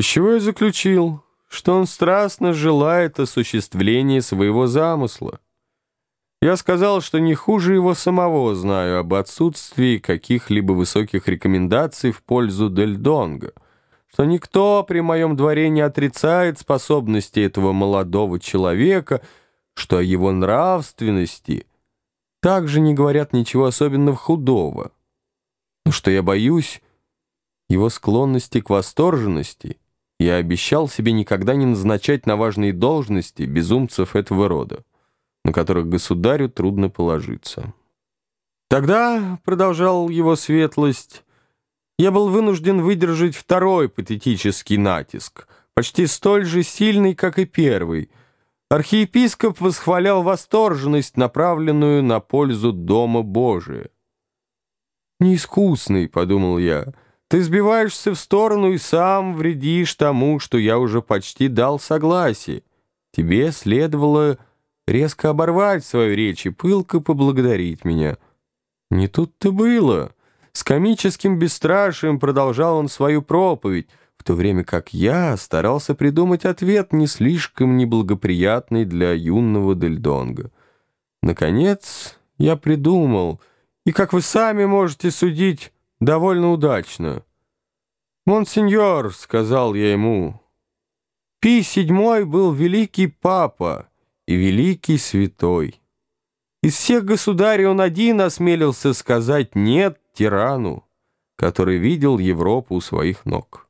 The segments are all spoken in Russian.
Из чего я заключил, что он страстно желает осуществления своего замысла. Я сказал, что не хуже его самого знаю об отсутствии каких-либо высоких рекомендаций в пользу Дель Донго, что никто при моем дворе не отрицает способности этого молодого человека, что о его нравственности также не говорят ничего особенно худого, но что я боюсь его склонности к восторженности — я обещал себе никогда не назначать на важные должности безумцев этого рода, на которых государю трудно положиться. Тогда, — продолжал его светлость, — я был вынужден выдержать второй патетический натиск, почти столь же сильный, как и первый. Архиепископ восхвалял восторженность, направленную на пользу Дома Божия. «Неискусный», — подумал я, — ты сбиваешься в сторону и сам вредишь тому, что я уже почти дал согласие. Тебе следовало резко оборвать свою речь и пылко поблагодарить меня. Не тут-то было. С комическим бесстрашием продолжал он свою проповедь, в то время как я старался придумать ответ не слишком неблагоприятный для юного Дельдонга. Наконец я придумал, и, как вы сами можете судить, довольно удачно. «Монсеньор», — сказал я ему, — «Пий седьмой был великий папа и великий святой. Из всех государей он один осмелился сказать «нет» тирану, который видел Европу у своих ног».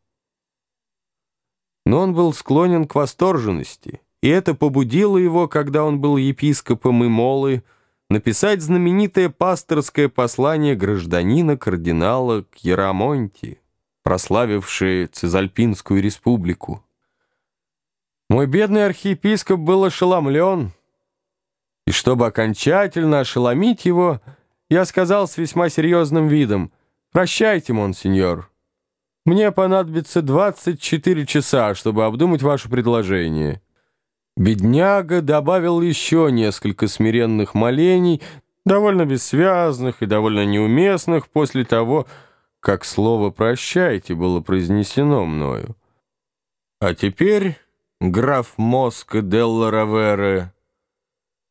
Но он был склонен к восторженности, и это побудило его, когда он был епископом Имолы, написать знаменитое пасторское послание гражданина-кардинала к Ярамонти, прославившее Цезальпинскую республику. Мой бедный архиепископ был ошеломлен, и чтобы окончательно ошеломить его, я сказал с весьма серьезным видом, «Прощайте, монсеньор, мне понадобится 24 часа, чтобы обдумать ваше предложение». Бедняга добавил еще несколько смиренных молений, довольно бессвязных и довольно неуместных после того, как слово «прощайте» было произнесено мною. А теперь, граф Моско Делла Равере,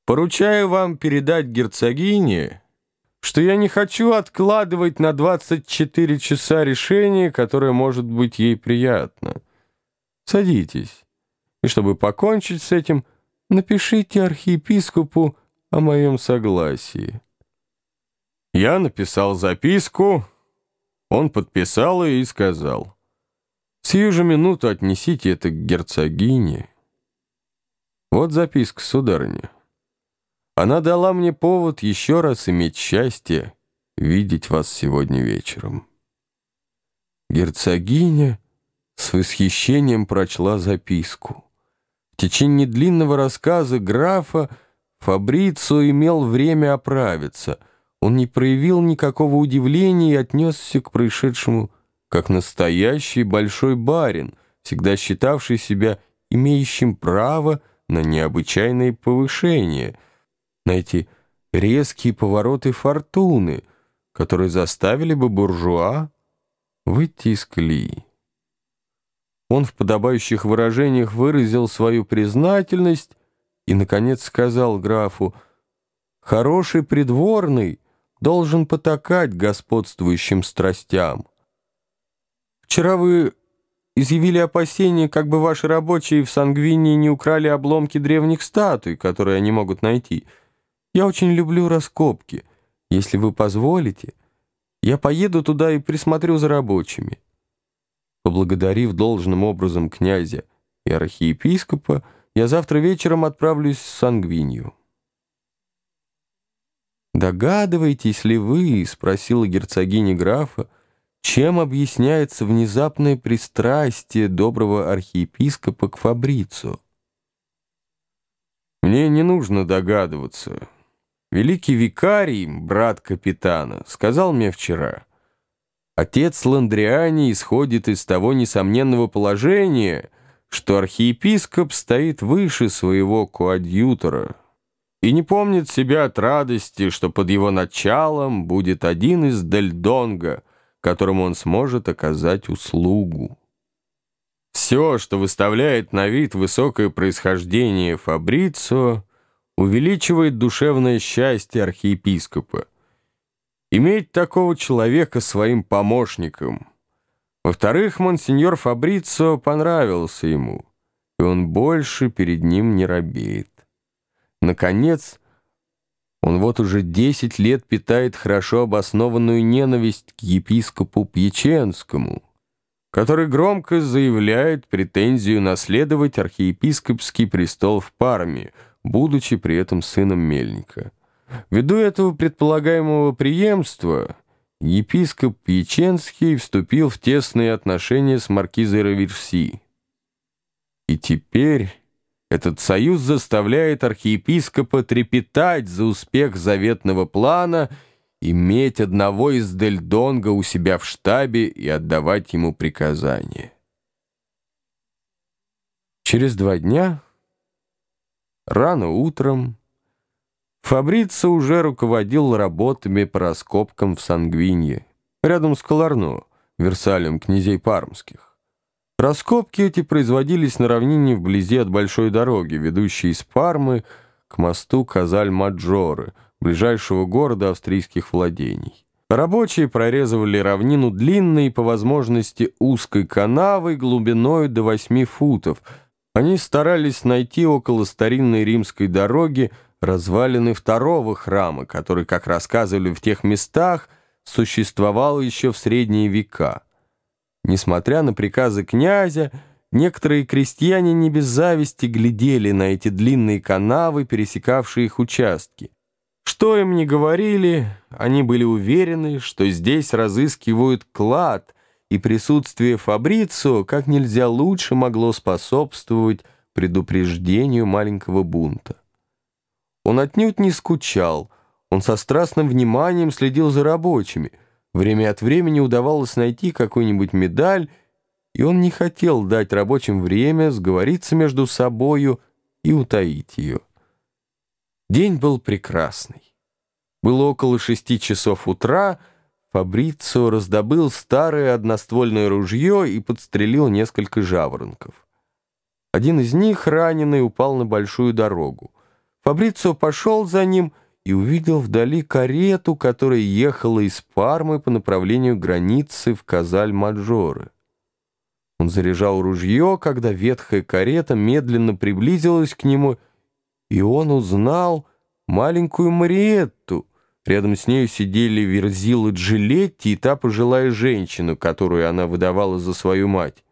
поручаю вам передать герцогине, что я не хочу откладывать на 24 часа решение, которое может быть ей приятно. Садитесь и чтобы покончить с этим, напишите архиепископу о моем согласии». Я написал записку, он подписал и сказал, «Сию же минуту отнесите это к герцогине». Вот записка, сударыня. Она дала мне повод еще раз иметь счастье видеть вас сегодня вечером. Герцогиня с восхищением прочла записку. В течение длинного рассказа графа Фабрицо имел время оправиться. Он не проявил никакого удивления и отнесся к происшедшему как настоящий большой барин, всегда считавший себя имеющим право на необычайные повышения, на эти резкие повороты фортуны, которые заставили бы буржуа выйти из колеи. Он в подобающих выражениях выразил свою признательность и, наконец, сказал графу, «Хороший придворный должен потакать господствующим страстям. Вчера вы изъявили опасения, как бы ваши рабочие в Сангвинии не украли обломки древних статуй, которые они могут найти. Я очень люблю раскопки. Если вы позволите, я поеду туда и присмотрю за рабочими». Поблагодарив должным образом князя и архиепископа, я завтра вечером отправлюсь в Сангвинью. «Догадываетесь ли вы, — спросила герцогиня графа, — чем объясняется внезапное пристрастие доброго архиепископа к Фабрицу?» «Мне не нужно догадываться. Великий викарий, брат капитана, сказал мне вчера — Отец Ландриани исходит из того несомненного положения, что архиепископ стоит выше своего коадьютора и не помнит себя от радости, что под его началом будет один из Дельдонга, которому он сможет оказать услугу. Все, что выставляет на вид высокое происхождение Фабрицио, увеличивает душевное счастье архиепископа. Иметь такого человека своим помощником. Во-вторых, монсеньор Фабрицио понравился ему, и он больше перед ним не робеет. Наконец, он вот уже десять лет питает хорошо обоснованную ненависть к епископу Пьяченскому, который громко заявляет претензию наследовать архиепископский престол в Парме, будучи при этом сыном Мельника. Ввиду этого предполагаемого преемства, епископ Пьяченский вступил в тесные отношения с маркизой Раверси. И теперь этот союз заставляет архиепископа трепетать за успех заветного плана, иметь одного из Дельдонга у себя в штабе и отдавать ему приказания. Через два дня, рано утром, Фабрица уже руководил работами по раскопкам в Сангвинье, рядом с Колорно, Версалем князей Пармских. Раскопки эти производились на равнине вблизи от большой дороги, ведущей из Пармы к мосту Казаль-Маджоры, ближайшего города австрийских владений. Рабочие прорезывали равнину длинной и, по возможности, узкой канавой глубиной до 8 футов. Они старались найти около старинной римской дороги развалины второго храма, который, как рассказывали в тех местах, существовал еще в средние века. Несмотря на приказы князя, некоторые крестьяне не без зависти глядели на эти длинные канавы, пересекавшие их участки. Что им ни говорили, они были уверены, что здесь разыскивают клад, и присутствие Фабрицио как нельзя лучше могло способствовать предупреждению маленького бунта. Он отнюдь не скучал, он со страстным вниманием следил за рабочими. Время от времени удавалось найти какую-нибудь медаль, и он не хотел дать рабочим время сговориться между собою и утаить ее. День был прекрасный. Было около шести часов утра, Фабрицио раздобыл старое одноствольное ружье и подстрелил несколько жаворонков. Один из них, раненый, упал на большую дорогу. Фабрицио пошел за ним и увидел вдали карету, которая ехала из Пармы по направлению границы в Казаль-Маджоре. Он заряжал ружье, когда ветхая карета медленно приблизилась к нему, и он узнал маленькую Мариетту. Рядом с нею сидели Верзила Джилетти и та пожилая женщина, которую она выдавала за свою мать.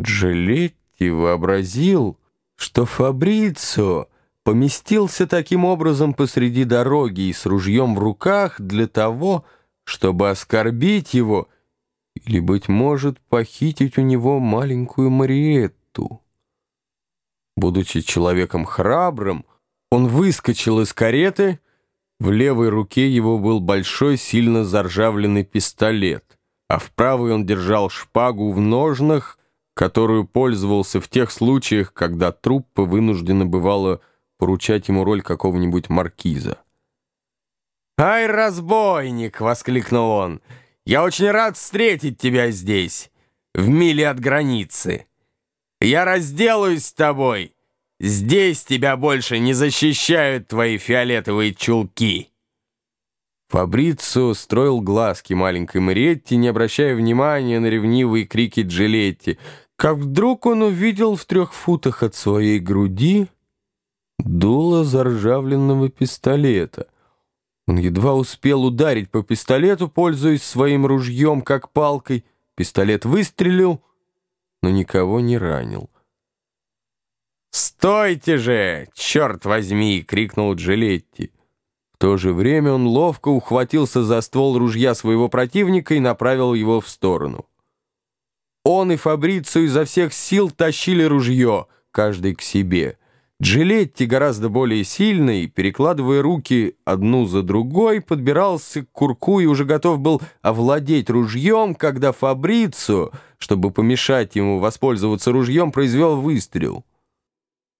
Джилетти вообразил, что Фабрицио поместился таким образом посреди дороги и с ружьем в руках для того, чтобы оскорбить его или, быть может, похитить у него маленькую Мариетту. Будучи человеком храбрым, он выскочил из кареты, в левой руке его был большой, сильно заржавленный пистолет, а в правой он держал шпагу в ножнах, которую пользовался в тех случаях, когда труппа вынуждена бывала поручать ему роль какого-нибудь маркиза. «Ай, разбойник!» — воскликнул он. «Я очень рад встретить тебя здесь, в миле от границы. Я разделаюсь с тобой. Здесь тебя больше не защищают твои фиолетовые чулки». Фабрицио строил глазки маленькой Мариетти, не обращая внимания на ревнивые крики Джилетти, как вдруг он увидел в трех футах от своей груди дуло заржавленного пистолета. Он едва успел ударить по пистолету, пользуясь своим ружьем как палкой. Пистолет выстрелил, но никого не ранил. «Стойте же, черт возьми!» — крикнул Джилетти. В то же время он ловко ухватился за ствол ружья своего противника и направил его в сторону. Он и Фабрицию изо всех сил тащили ружье, каждый к себе — Джилетти, гораздо более сильный, перекладывая руки одну за другой, подбирался к курку и уже готов был овладеть ружьем, когда Фабрицо, чтобы помешать ему воспользоваться ружьем, произвел выстрел.